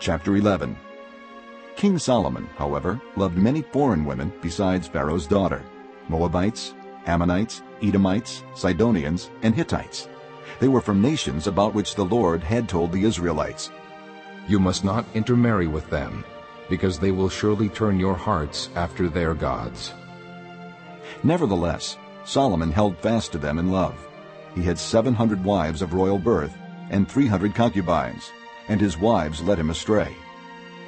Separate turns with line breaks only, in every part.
Chapter 11 King Solomon, however, loved many foreign women besides Pharaoh's daughter, Moabites, Ammonites, Edomites, Sidonians, and Hittites. They were from nations about which the Lord had told the Israelites,
You must not intermarry with them, because they will surely turn your hearts after their gods.
Nevertheless, Solomon held fast to them in love. He had seven hundred wives of royal birth and three hundred concubines, and his wives led him astray.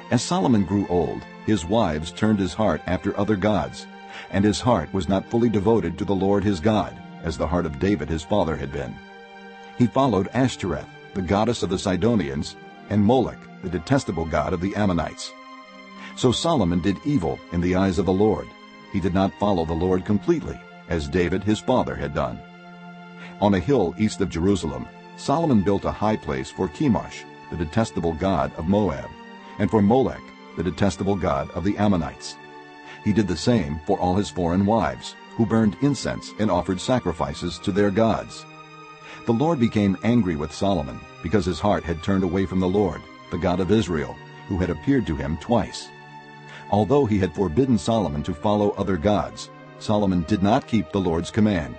As Solomon grew old, his wives turned his heart after other gods, and his heart was not fully devoted to the Lord his God, as the heart of David his father had been. He followed Ashtoreth, the goddess of the Sidonians, and Molech, the detestable god of the Ammonites. So Solomon did evil in the eyes of the Lord. He did not follow the Lord completely, as David his father had done. On a hill east of Jerusalem, Solomon built a high place for Chemosh, the detestable god of Moab, and for Molech, the detestable god of the Ammonites. He did the same for all his foreign wives, who burned incense and offered sacrifices to their gods. The Lord became angry with Solomon because his heart had turned away from the Lord, the God of Israel, who had appeared to him twice. Although he had forbidden Solomon to follow other gods, Solomon did not keep the Lord's command.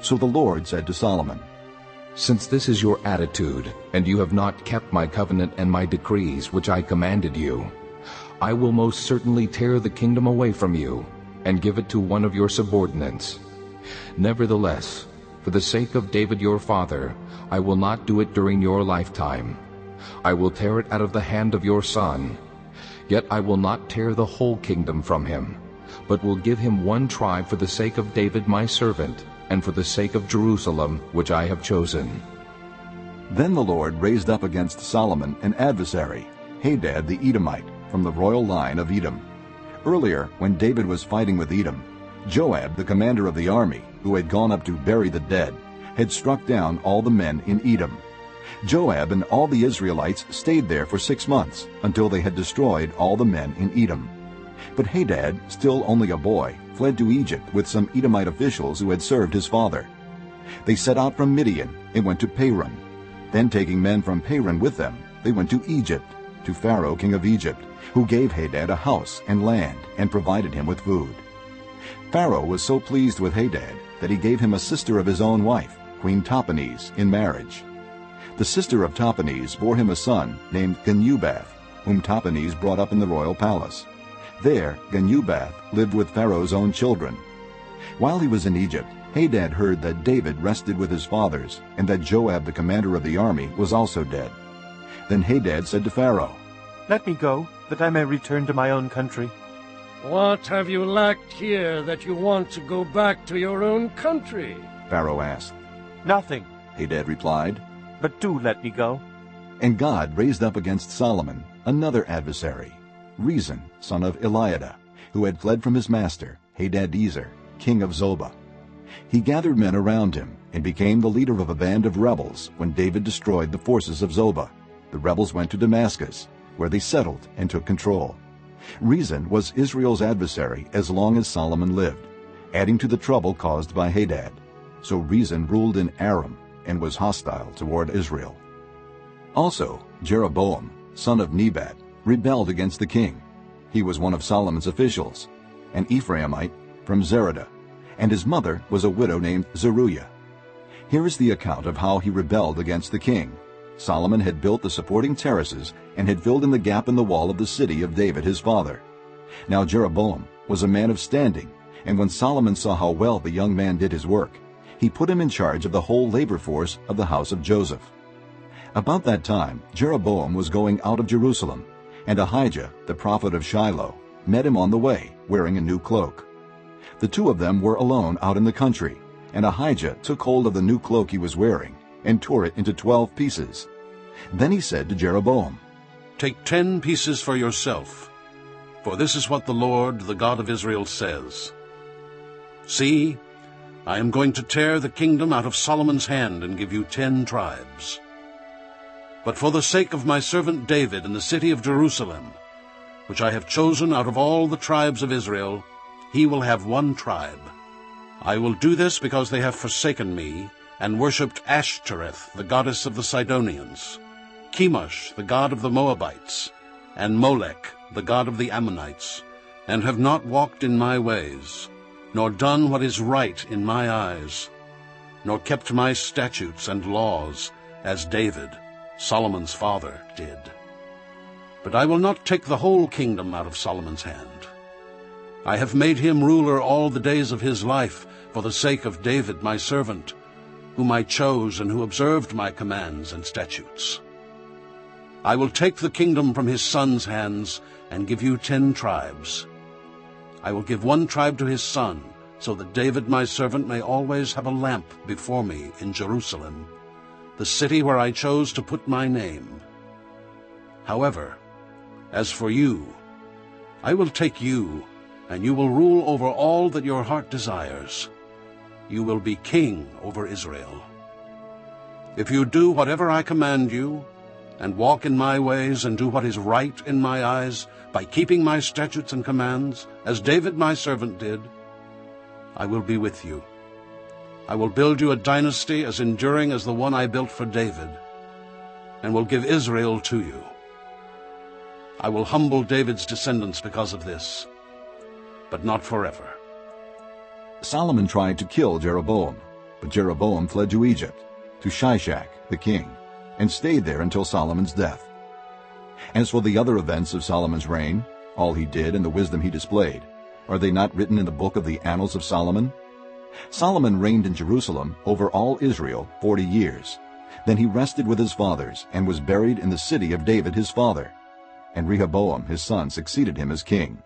So the Lord said to Solomon,
Since this is your attitude, and you have not kept my covenant and my decrees which I commanded you, I will most certainly tear the kingdom away from you and give it to one of your subordinates. Nevertheless, for the sake of David your father, I will not do it during your lifetime. I will tear it out of the hand of your son. Yet I will not tear the whole kingdom from him, but will give him one tribe for the sake of David my servant, and for the sake of Jerusalem which I have chosen.
Then the Lord raised up against Solomon an adversary, Hadad the Edomite, from the royal line of Edom. Earlier, when David was fighting with Edom, Joab, the commander of the army, who had gone up to bury the dead, had struck down all the men in Edom. Joab and all the Israelites stayed there for six months, until they had destroyed all the men in Edom. But Hadad, still only a boy, fled to Egypt with some Edomite officials who had served his father. They set out from Midian and went to Paran. Then taking men from Paran with them, they went to Egypt, to Pharaoh king of Egypt, who gave Hadad a house and land and provided him with food. Pharaoh was so pleased with Hadad that he gave him a sister of his own wife, Queen Tahpenes, in marriage. The sister of Tahpenes bore him a son named Genubath, whom Tahpenes brought up in the royal palace. There Genubath lived with Pharaoh's own children. While he was in Egypt, Hadad heard that David rested with his fathers, and that Joab the commander of the army was also dead. Then Hadad said to Pharaoh,
Let me go, that I may return to my own country.
What have you lacked here that you want to go back to your own country?
Pharaoh asked.
Nothing,
Hadad replied.
but do let me go.
And God raised up against Solomon another adversary, Rezon, son of Eliada, who had fled from his master, Hadadezer, king of Zobah. He gathered men around him and became the leader of a band of rebels when David destroyed the forces of Zobah. The rebels went to Damascus, where they settled and took control. Rezon was Israel's adversary as long as Solomon lived, adding to the trouble caused by Hadad. So Rezon ruled in Aram and was hostile toward Israel. Also, Jeroboam, son of Nebat, rebelled against the king. He was one of Solomon's officials, an Ephraimite from Zeredah, and his mother was a widow named Zeruah. Here is the account of how he rebelled against the king. Solomon had built the supporting terraces and had filled in the gap in the wall of the city of David his father. Now Jeroboam was a man of standing, and when Solomon saw how well the young man did his work, he put him in charge of the whole labor force of the house of Joseph. About that time Jeroboam was going out of Jerusalem, and Ahijah, the prophet of Shiloh, met him on the way, wearing a new cloak. The two of them were alone out in the country, and Ahijah took hold of the new cloak he was wearing and tore it into twelve pieces. Then he said to Jeroboam,
Take ten pieces for yourself, for this is what the Lord, the God of Israel, says. See, I am going to tear the kingdom out of Solomon's hand and give you ten tribes. But for the sake of my servant David and the city of Jerusalem, which I have chosen out of all the tribes of Israel, he will have one tribe. I will do this because they have forsaken me and worshipped Ashtoreth, the goddess of the Sidonians, Chemosh, the god of the Moabites, and Molech, the god of the Ammonites, and have not walked in my ways, nor done what is right in my eyes, nor kept my statutes and laws, as David, Solomon's father, did. But I will not take the whole kingdom out of Solomon's hand. I have made him ruler all the days of his life for the sake of David my servant, whom I chose and who observed my commands and statutes. I will take the kingdom from his son's hands and give you ten tribes. I will give one tribe to his son, so that David my servant may always have a lamp before me in Jerusalem, the city where I chose to put my name. However, as for you, I will take you and you will rule over all that your heart desires. You will be king over Israel. If you do whatever I command you, and walk in my ways and do what is right in my eyes, by keeping my statutes and commands, as David my servant did, I will be with you. I will build you a dynasty as enduring as the one I built for David, and will give Israel to you. I will humble David's descendants because of this, but not forever.
Solomon tried to kill Jeroboam, but Jeroboam fled to Egypt, to Shishak the king, and stayed there until Solomon's death. As for the other events of Solomon's reign, all he did and the wisdom he displayed, are they not written in the book of the Annals of Solomon? Solomon reigned in Jerusalem over all Israel forty years. Then he rested with his fathers and was buried in the city of David his father. And Rehoboam his son succeeded him as king.